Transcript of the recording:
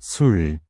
술,